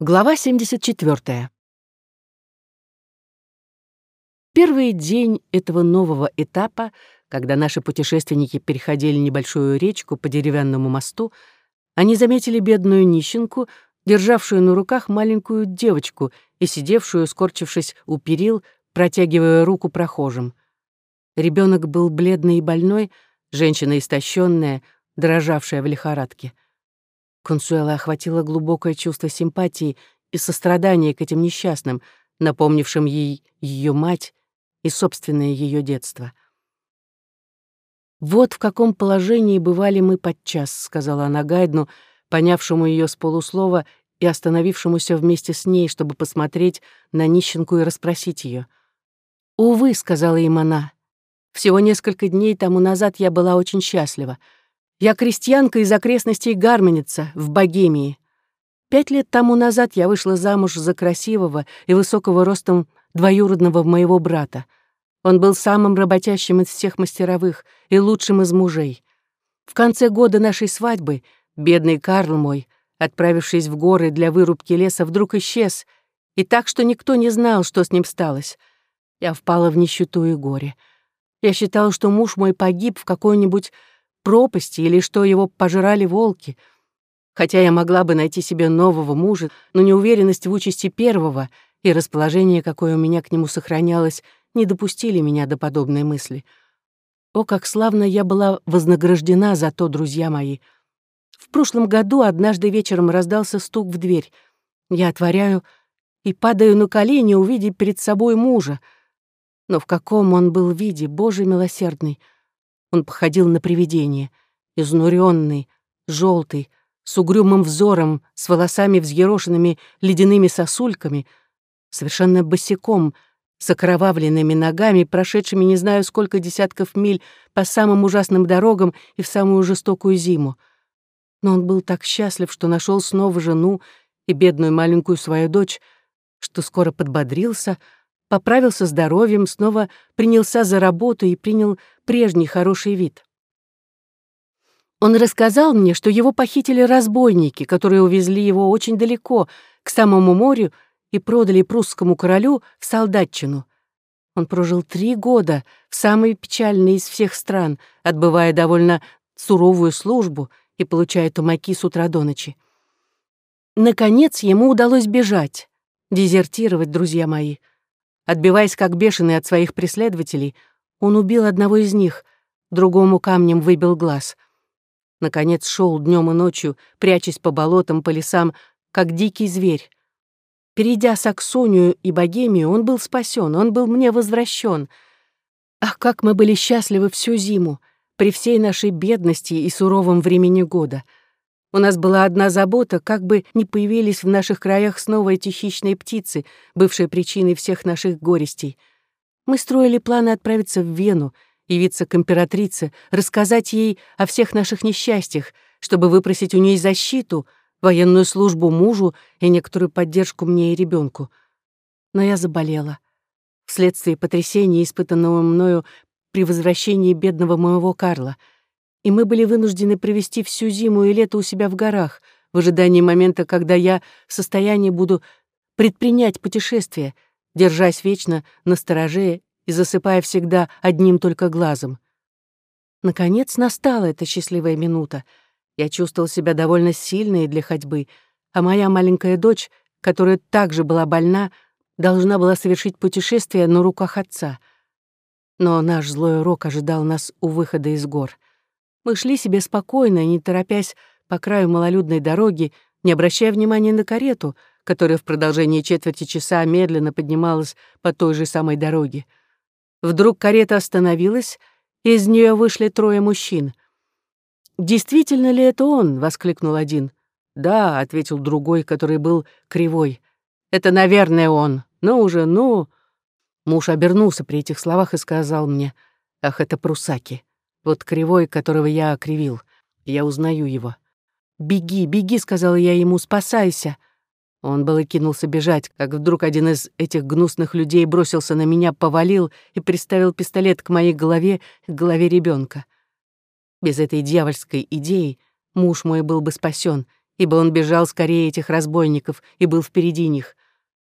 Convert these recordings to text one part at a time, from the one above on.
Глава 74. Первый день этого нового этапа, когда наши путешественники переходили небольшую речку по деревянному мосту, они заметили бедную нищенку, державшую на руках маленькую девочку и сидевшую, скорчившись у перил, протягивая руку прохожим. Ребенок был бледный и больной, женщина истощенная, дрожавшая в лихорадке. Консуэла охватило глубокое чувство симпатии и сострадания к этим несчастным, напомнившим ей ее мать и собственное ее детство. «Вот в каком положении бывали мы подчас», — сказала она Гайдну, понявшему ее с полуслова и остановившемуся вместе с ней, чтобы посмотреть на нищенку и расспросить ее. «Увы», — сказала им она, — «всего несколько дней тому назад я была очень счастлива. Я крестьянка из окрестностей Гарменица в Богемии. Пять лет тому назад я вышла замуж за красивого и высокого ростом двоюродного моего брата. Он был самым работящим из всех мастеровых и лучшим из мужей. В конце года нашей свадьбы бедный Карл мой, отправившись в горы для вырубки леса, вдруг исчез, и так, что никто не знал, что с ним сталось. Я впала в нищету и горе. Я считала, что муж мой погиб в какой-нибудь пропасти или что его пожирали волки. Хотя я могла бы найти себе нового мужа, но неуверенность в участи первого и расположение, какое у меня к нему сохранялось, не допустили меня до подобной мысли. О, как славно я была вознаграждена за то, друзья мои! В прошлом году однажды вечером раздался стук в дверь. Я отворяю и падаю на колени, увидев перед собой мужа. Но в каком он был виде, Боже милосердный! Он походил на привидение, изнуренный, желтый, с угрюмым взором, с волосами взъерошенными ледяными сосульками, совершенно босиком, с окровавленными ногами, прошедшими не знаю сколько десятков миль по самым ужасным дорогам и в самую жестокую зиму. Но он был так счастлив, что нашел снова жену и бедную маленькую свою дочь, что скоро подбодрился, поправился здоровьем, снова принялся за работу и принял прежний хороший вид. Он рассказал мне, что его похитили разбойники, которые увезли его очень далеко, к самому морю, и продали прусскому королю в солдатчину. Он прожил три года в самой печальной из всех стран, отбывая довольно суровую службу и получая тумаки с утра до ночи. Наконец ему удалось бежать, дезертировать, друзья мои. Отбиваясь как бешеный от своих преследователей, он убил одного из них, другому камнем выбил глаз. Наконец шел днем и ночью, прячась по болотам, по лесам, как дикий зверь. Перейдя Саксонию и Богемию, он был спасен, он был мне возвращен. Ах, как мы были счастливы всю зиму, при всей нашей бедности и суровом времени года. У нас была одна забота, как бы не появились в наших краях снова эти хищные птицы, бывшие причиной всех наших горестей — мы строили планы отправиться в Вену, явиться к императрице, рассказать ей о всех наших несчастьях, чтобы выпросить у ней защиту, военную службу мужу и некоторую поддержку мне и ребенку. Но я заболела. Вследствие потрясения, испытанного мною при возвращении бедного моего Карла. И мы были вынуждены провести всю зиму и лето у себя в горах, в ожидании момента, когда я в состоянии буду предпринять путешествие — держась вечно на стороже и засыпая всегда одним только глазом. Наконец настала эта счастливая минута. Я чувствовал себя довольно сильной для ходьбы, а моя маленькая дочь, которая также была больна, должна была совершить путешествие на руках отца. Но наш злой урок ожидал нас у выхода из гор. Мы шли себе спокойно, не торопясь по краю малолюдной дороги, не обращая внимания на карету — которая в продолжении четверти часа медленно поднималась по той же самой дороге. Вдруг карета остановилась, и из нее вышли трое мужчин. «Действительно ли это он?» — воскликнул один. «Да», — ответил другой, который был кривой. «Это, наверное, он. Ну уже, ну...» Муж обернулся при этих словах и сказал мне, «Ах, это прусаки. Вот кривой, которого я окривил. Я узнаю его». «Беги, беги», — сказала я ему, — «спасайся». Он было кинулся бежать, как вдруг один из этих гнусных людей бросился на меня, повалил и приставил пистолет к моей голове, к голове ребенка. Без этой дьявольской идеи муж мой был бы спасен, ибо он бежал скорее этих разбойников и был впереди них.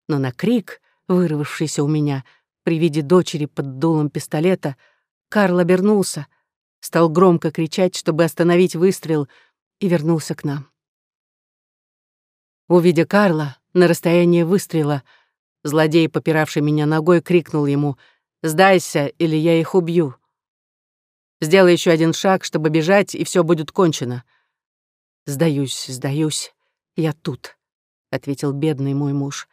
Но на крик, вырвавшийся у меня при виде дочери под дулом пистолета, Карл обернулся, стал громко кричать, чтобы остановить выстрел, и вернулся к нам. Увидя Карла на расстоянии выстрела, злодей, попиравший меня ногой, крикнул ему «Сдайся, или я их убью». Сделай еще один шаг, чтобы бежать, и все будет кончено. Сдаюсь, сдаюсь, я тут, ответил бедный мой муж.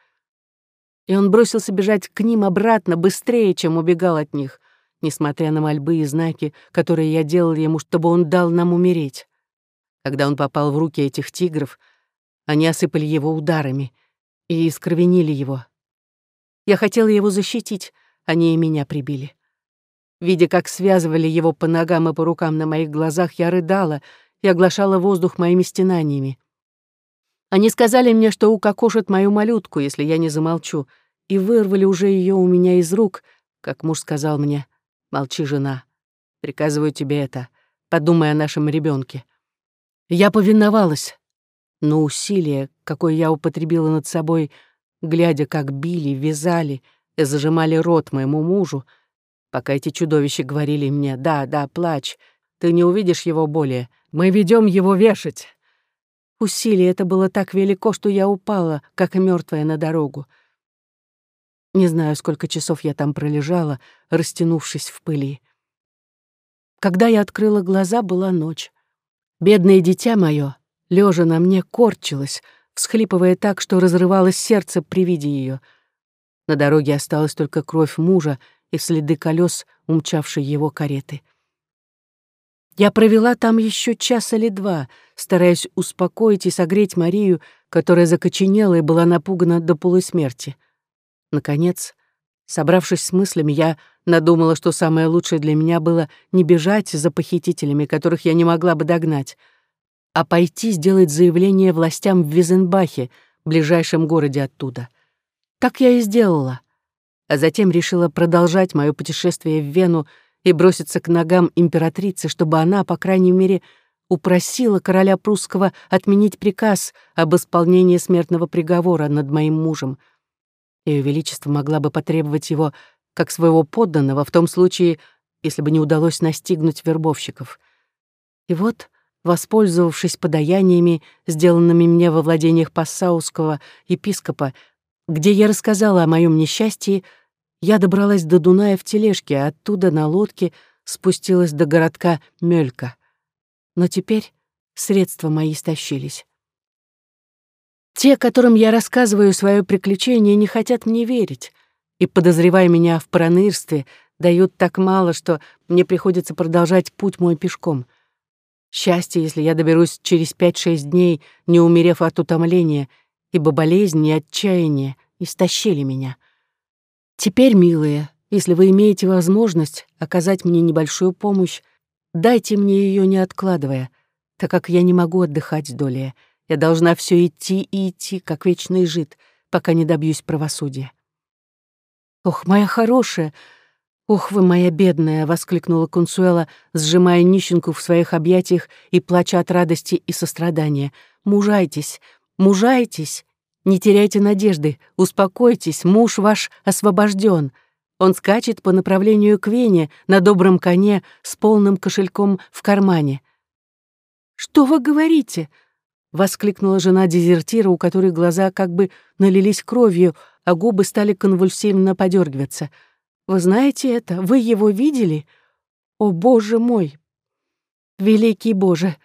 И он бросился бежать к ним обратно быстрее, чем убегал от них, несмотря на мольбы и знаки, которые я делал ему, чтобы он дал нам умереть. Когда он попал в руки этих тигров, они осыпали его ударами и искровенили его. Я хотела его защитить, они и меня прибили. Видя, как связывали его по ногам и по рукам на моих глазах, я рыдала и оглашала воздух моими стенаниями. Они сказали мне, что укокошат мою малютку, если я не замолчу, и вырвали уже ее у меня из рук, как муж сказал мне, «Молчи, жена, приказываю тебе это, подумай о нашем ребенке. Я повиновалась, но усилие, какое я употребила над собой, глядя, как били, вязали и зажимали рот моему мужу, пока эти чудовища говорили мне «Да, да, плачь, ты не увидишь его более, мы ведем его вешать». Усилие это было так велико, что я упала, как мертвая на дорогу. Не знаю, сколько часов я там пролежала, растянувшись в пыли. Когда я открыла глаза, была ночь. Бедное дитя мое, лежа на мне, корчилось, всхлипывая так, что разрывалось сердце при виде ее. На дороге осталась только кровь мужа и следы колес, умчавшей его кареты. Я провела там еще час или два, стараясь успокоить и согреть Марию, которая закоченела и была напугана до полусмерти. Наконец, собравшись с мыслями, я надумала, что самое лучшее для меня было не бежать за похитителями, которых я не могла бы догнать, а пойти сделать заявление властям в Визенбахе, ближайшем городе оттуда. Так я и сделала а затем решила продолжать мое путешествие в Вену и броситься к ногам императрицы, чтобы она, по крайней мере, упросила короля прусского отменить приказ об исполнении смертного приговора над моим мужем. Ее Величество могла бы потребовать его как своего подданного в том случае, если бы не удалось настигнуть вербовщиков. И вот, воспользовавшись подаяниями, сделанными мне во владениях пассауского епископа, где я рассказала о моем несчастье, я добралась до Дуная в тележке, а оттуда на лодке спустилась до городка Мелька. Но теперь средства мои истощились. Те, которым я рассказываю свое приключение, не хотят мне верить и, подозревая меня в пронырстве, дают так мало, что мне приходится продолжать путь мой пешком. Счастье, если я доберусь через пять-шесть дней, не умерев от утомления — ибо болезнь и отчаяние истощили меня. Теперь, милые, если вы имеете возможность оказать мне небольшую помощь, дайте мне ее не откладывая, так как я не могу отдыхать долее. Я должна все идти и идти, как вечный жид, пока не добьюсь правосудия. «Ох, моя хорошая! Ох, вы моя бедная!» — воскликнула Консуэла, сжимая нищенку в своих объятиях и плача от радости и сострадания. «Мужайтесь, Мужайтесь, не теряйте надежды, успокойтесь, муж ваш освобожден. Он скачет по направлению к Вене на добром коне с полным кошельком в кармане. «Что вы говорите?» — воскликнула жена дезертира, у которой глаза как бы налились кровью, а губы стали конвульсивно подергиваться. «Вы знаете это? Вы его видели? О, Боже мой! Великий Боже!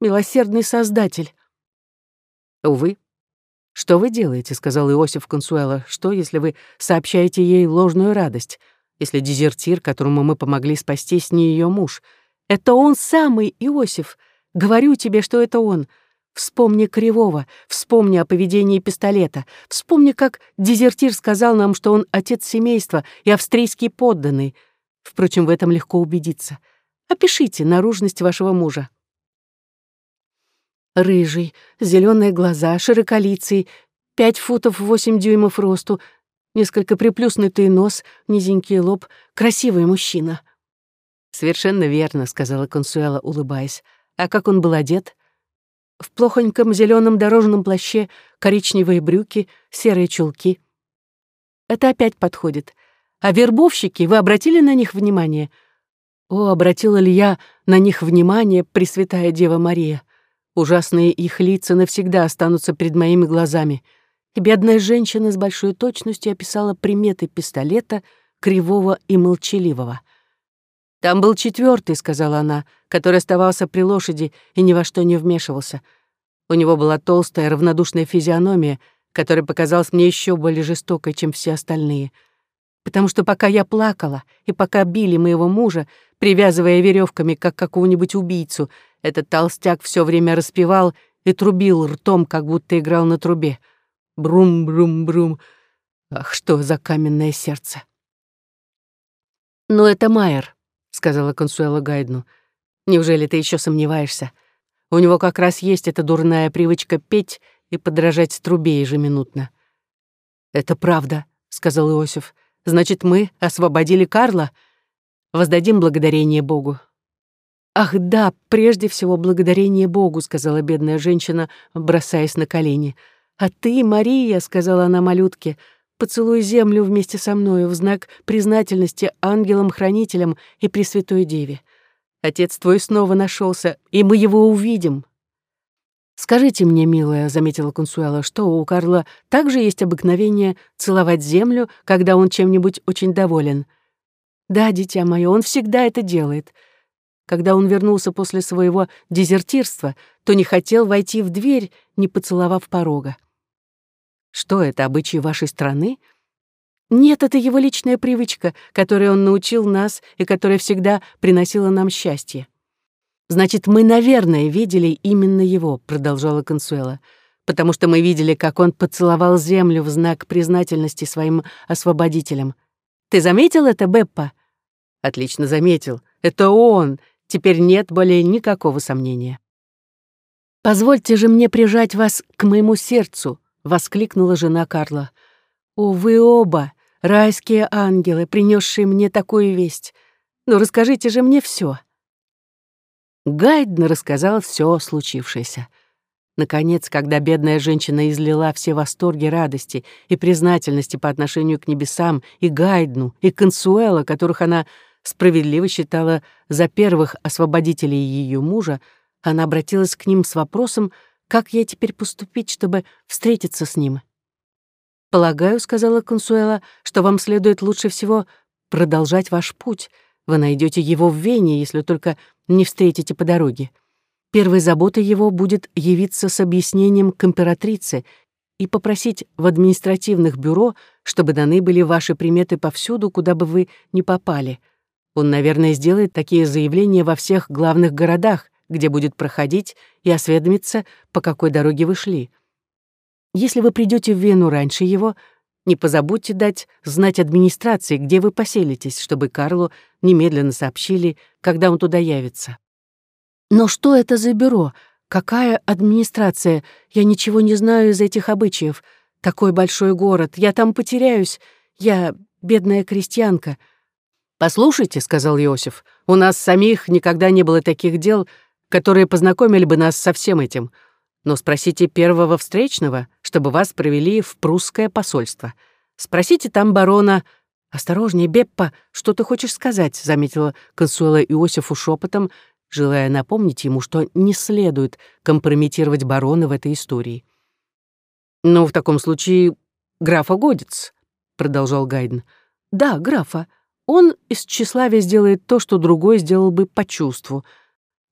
Милосердный Создатель! «Увы». «Что вы делаете?» — сказал Иосиф Консуэла. «Что, если вы сообщаете ей ложную радость? Если дезертир, которому мы помогли спастись, не ее муж?» «Это он самый, Иосиф! Говорю тебе, что это он!» Вспомни Кривого, вспомни о поведении пистолета, вспомни, как дезертир сказал нам, что он отец семейства и австрийский подданный. Впрочем, в этом легко убедиться. Опишите наружность вашего мужа. Рыжий, зеленые глаза, широколицый, пять футов восемь дюймов росту, несколько приплюснутый нос, низенький лоб, красивый мужчина. «Совершенно верно», — сказала Консуэла, улыбаясь. «А как он был одет?» В плохоньком зеленом дорожном плаще, коричневые брюки, серые чулки. Это опять подходит. А вербовщики, вы обратили на них внимание? О, обратила ли я на них внимание, Пресвятая Дева Мария? Ужасные их лица навсегда останутся перед моими глазами. И бедная женщина с большой точностью описала приметы пистолета, кривого и молчаливого. «Там был четвертый, сказала она, который оставался при лошади и ни во что не вмешивался. У него была толстая, равнодушная физиономия, которая показалась мне еще более жестокой, чем все остальные. Потому что пока я плакала и пока били моего мужа, привязывая веревками, как какого-нибудь убийцу, этот толстяк все время распевал и трубил ртом, как будто играл на трубе. Брум-брум-брум. Ах, что за каменное сердце! Но это Майер сказала Консуэла Гайдну. «Неужели ты еще сомневаешься? У него как раз есть эта дурная привычка петь и подражать трубе ежеминутно». «Это правда», — сказал Иосиф. «Значит, мы освободили Карла? Воздадим благодарение Богу». «Ах да, прежде всего благодарение Богу», — сказала бедная женщина, бросаясь на колени. «А ты, Мария», — сказала она малютке, — Поцелуй землю вместе со мною в знак признательности ангелам-хранителям и Пресвятой Деве. Отец твой снова нашелся, и мы его увидим. «Скажите мне, милая», — заметила Консуэла, «что у Карла также есть обыкновение целовать землю, когда он чем-нибудь очень доволен?» «Да, дитя мое, он всегда это делает. Когда он вернулся после своего дезертирства, то не хотел войти в дверь, не поцеловав порога. Что это, обычаи вашей страны? Нет, это его личная привычка, которой он научил нас и которая всегда приносила нам счастье. Значит, мы, наверное, видели именно его, продолжала Консуэла, потому что мы видели, как он поцеловал землю в знак признательности своим освободителям. Ты заметил это, Беппа? Отлично заметил. Это он. Теперь нет более никакого сомнения. Позвольте же мне прижать вас к моему сердцу, воскликнула жена Карла. «О, вы оба, райские ангелы, принесшие мне такую весть! Ну, расскажите же мне все. Гайден рассказал все случившееся. Наконец, когда бедная женщина излила все восторги радости и признательности по отношению к небесам и Гайдну, и Консуэла, которых она справедливо считала за первых освободителей ее мужа, она обратилась к ним с вопросом, как ей теперь поступить, чтобы встретиться с ним? «Полагаю», — сказала Консуэла, «что вам следует лучше всего продолжать ваш путь. Вы найдете его в Вене, если только не встретите по дороге. Первой заботой его будет явиться с объяснением к императрице и попросить в административных бюро, чтобы даны были ваши приметы повсюду, куда бы вы ни попали. Он, наверное, сделает такие заявления во всех главных городах, где будет проходить, и осведомиться, по какой дороге вы шли. Если вы придете в Вену раньше его, не позабудьте дать знать администрации, где вы поселитесь, чтобы Карлу немедленно сообщили, когда он туда явится. Но что это за бюро? Какая администрация? Я ничего не знаю из этих обычаев. Такой большой город. Я там потеряюсь. Я бедная крестьянка. «Послушайте», — сказал Иосиф, — «у нас самих никогда не было таких дел, которые познакомили бы нас со всем этим. Но спросите первого встречного, чтобы вас провели в прусское посольство. Спросите там барона... «Осторожнее, Беппа, что ты хочешь сказать?» — заметила консуэла Иосифу шепотом, желая напомнить ему, что не следует компрометировать барона в этой истории. «Ну, в таком случае графа Годец», — продолжал Гайден. «Да, графа. Он из тщеславия сделает то, что другой сделал бы по чувству»,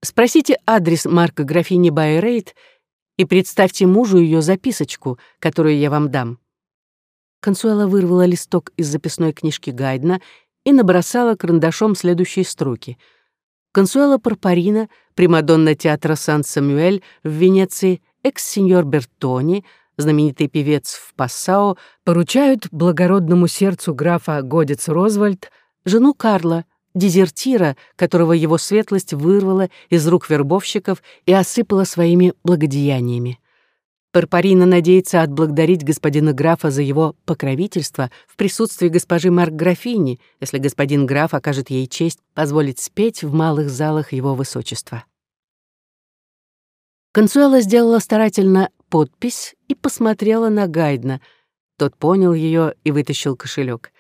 Спросите адрес Марка графини Байрейт и представьте мужу ее записочку, которую я вам дам». Консуэла вырвала листок из записной книжки Гайдна и набросала карандашом следующие строки. Консуэла Парпарина, примадонна театра Сан-Самуэль в Венеции, экс-сеньор Бертони, знаменитый певец в Пассао, поручают благородному сердцу графа Годец Розвальд, жену Карла, дезертира, которого его светлость вырвала из рук вербовщиков и осыпала своими благодеяниями. Парпарина надеется отблагодарить господина графа за его покровительство в присутствии госпожи Марк графини, если господин граф окажет ей честь позволить спеть в малых залах его высочества. Консуэла сделала старательно подпись и посмотрела на Гайдна. Тот понял ее и вытащил кошелек.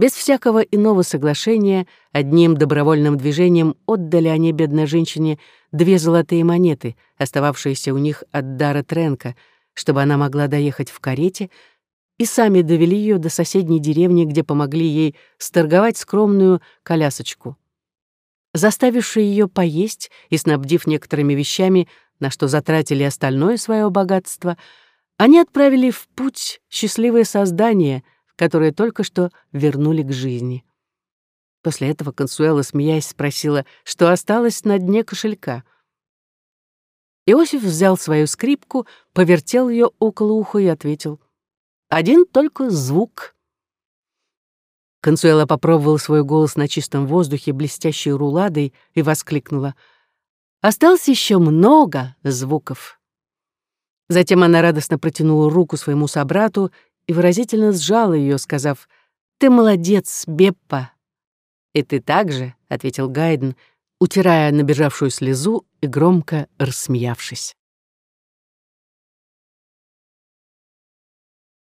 Без всякого иного соглашения, одним добровольным движением отдали они бедной женщине две золотые монеты, остававшиеся у них от дара Тренка, чтобы она могла доехать в карете, и сами довели ее до соседней деревни, где помогли ей сторговать скромную колясочку. Заставивши ее поесть и снабдив некоторыми вещами, на что затратили остальное свое богатство, они отправили в путь счастливое создание — которые только что вернули к жизни. После этого Консуэла, смеясь, спросила, что осталось на дне кошелька. Иосиф взял свою скрипку, повертел ее около уха и ответил. «Один только звук». Консуэла попробовала свой голос на чистом воздухе, блестящей руладой, и воскликнула. «Осталось еще много звуков». Затем она радостно протянула руку своему собрату и выразительно сжала ее, сказав «Ты молодец, Беппа!» «И ты также», — ответил Гайден, утирая набежавшую слезу и громко рассмеявшись.